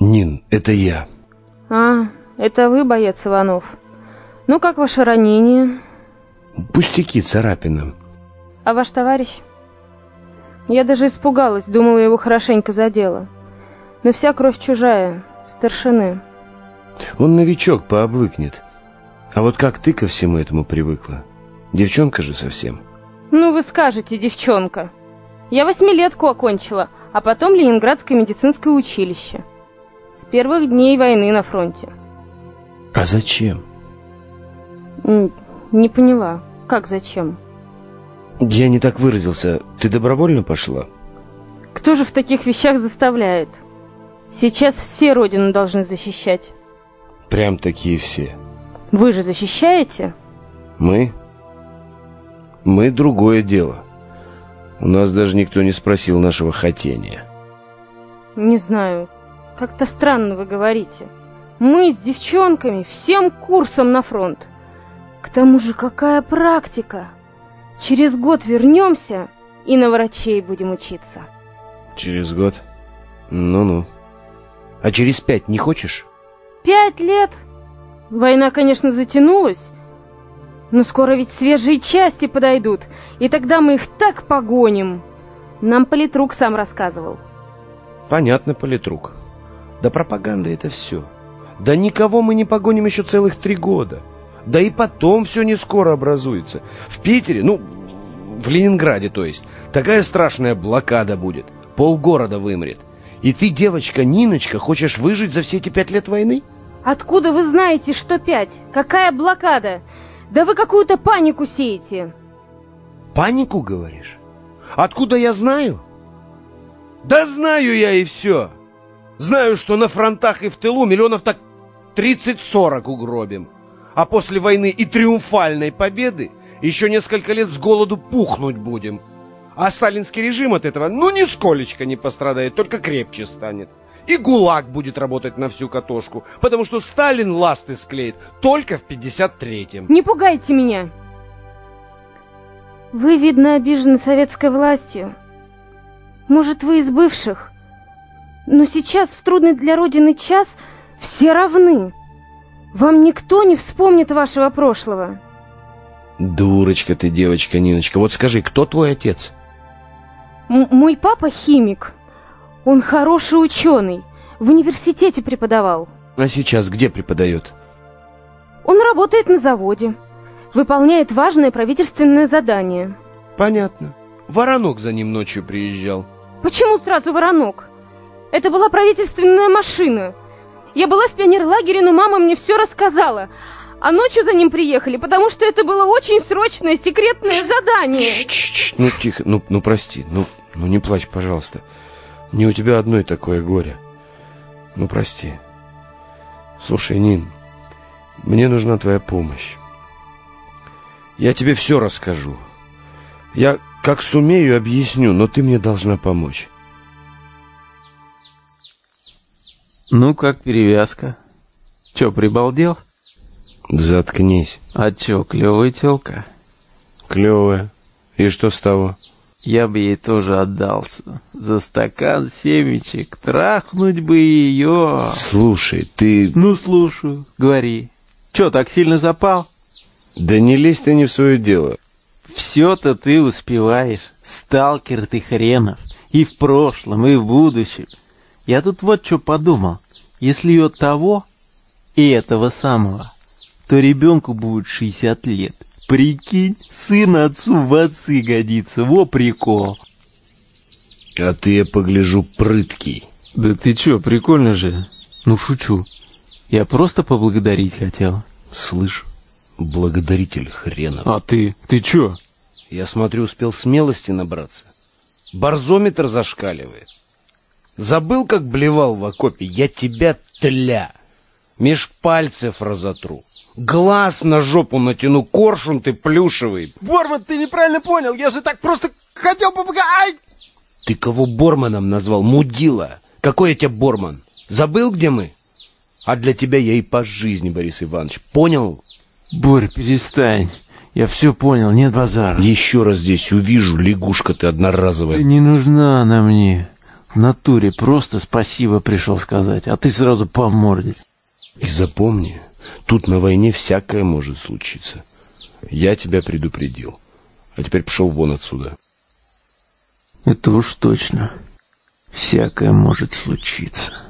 Нин, это я. А, это вы, боец Иванов. Ну, как ваше ранение? Пустяки, царапина. А ваш товарищ? Я даже испугалась, думала, его хорошенько задело. Но вся кровь чужая, старшины. Он новичок, пообвыкнет. А вот как ты ко всему этому привыкла? Девчонка же совсем. Ну, вы скажете, девчонка. Я восьмилетку окончила, а потом Ленинградское медицинское училище. С первых дней войны на фронте. А зачем? Не поняла. Как зачем? Я не так выразился. Ты добровольно пошла? Кто же в таких вещах заставляет? Сейчас все родину должны защищать. Прям такие все. Вы же защищаете? Мы? Мы другое дело. У нас даже никто не спросил нашего хотения. Не знаю. Как-то странно вы говорите. Мы с девчонками всем курсом на фронт. К тому же какая практика? Через год вернемся и на врачей будем учиться. Через год? Ну-ну. А через пять не хочешь? Пять лет? Война, конечно, затянулась, но скоро ведь свежие части подойдут, и тогда мы их так погоним. Нам политрук сам рассказывал. Понятно, политрук. Да пропаганда это все. Да никого мы не погоним еще целых три года. Да и потом все не скоро образуется. В Питере, ну, в Ленинграде, то есть, такая страшная блокада будет. Полгорода вымрет. И ты, девочка Ниночка, хочешь выжить за все эти пять лет войны? Откуда вы знаете, что пять? Какая блокада? Да вы какую-то панику сеете. Панику, говоришь? Откуда я знаю? Да знаю я и все. Знаю, что на фронтах и в тылу миллионов так 30-40 угробим. А после войны и триумфальной победы еще несколько лет с голоду пухнуть будем. А сталинский режим от этого ну нисколечко не пострадает, только крепче станет. И ГУЛАГ будет работать на всю катушку, потому что Сталин ласты склеит только в 53-м. Не пугайте меня. Вы, видно, обижены советской властью. Может, вы из бывших? Но сейчас, в трудный для Родины час, все равны. Вам никто не вспомнит вашего прошлого. Дурочка ты, девочка Ниночка. Вот скажи, кто твой отец? М мой папа химик. Он хороший ученый. В университете преподавал. А сейчас где преподает? Он работает на заводе. Выполняет важное правительственное задание. Понятно. Воронок за ним ночью приезжал. Почему сразу воронок? Это была правительственная машина. Я была в пионерлагере, но мама мне все рассказала. А ночью за ним приехали, потому что это было очень срочное секретное задание. Ч -ч -ч ну тихо, ну, ну прости, ну, ну не плачь, пожалуйста. Не у тебя одной такое горе. Ну прости. Слушай, Нин, мне нужна твоя помощь. Я тебе все расскажу. Я как сумею объясню, но ты мне должна помочь. Ну, как перевязка? Че, прибалдел? Заткнись. А чё, клевая тёлка? Клевая. И что с того? Я бы ей тоже отдался. За стакан семечек трахнуть бы ее. Слушай, ты... Ну, слушаю. Говори. Чё, так сильно запал? Да не лезь ты не в свое дело. Все-то ты успеваешь. Сталкер ты хренов. И в прошлом, и в будущем. Я тут вот что подумал. Если ее того и этого самого то ребенку будет 60 лет. Прикинь, сын отцу в отцы годится, во прикол. А ты, я погляжу, прыткий. Да ты чё, прикольно же. Ну, шучу. Я просто поблагодарить хотел. Слышь, благодаритель хренов. А ты, ты чё? Я смотрю, успел смелости набраться. Барзометр зашкаливает. Забыл, как блевал в окопе? Я тебя тля. Меж пальцев разотру. Глаз на жопу натяну, коршун ты плюшевый. Борман, ты неправильно понял, я же так просто хотел. Ай! Ты кого Борманом назвал? Мудила. Какой я тебе Борман? Забыл, где мы? А для тебя я и по жизни, Борис Иванович. Понял? Борь, перестань. Я все понял, нет базара. Еще раз здесь увижу, лягушка ты одноразовая. Ты не нужна она мне. Натуре просто спасибо пришел сказать, а ты сразу по морде. И запомни, тут на войне всякое может случиться. Я тебя предупредил. А теперь пошел вон отсюда. Это уж точно. Всякое может случиться.